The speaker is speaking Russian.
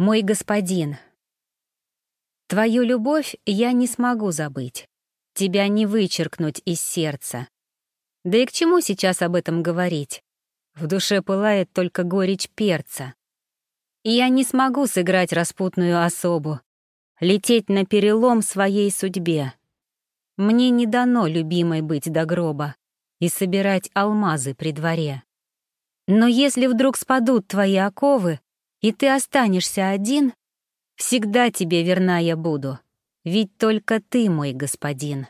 Мой господин, твою любовь я не смогу забыть, тебя не вычеркнуть из сердца. Да и к чему сейчас об этом говорить? В душе пылает только горечь перца. И я не смогу сыграть распутную особу, лететь на перелом своей судьбе. Мне не дано любимой быть до гроба и собирать алмазы при дворе. Но если вдруг спадут твои оковы, и ты останешься один, всегда тебе верна я буду, ведь только ты мой господин.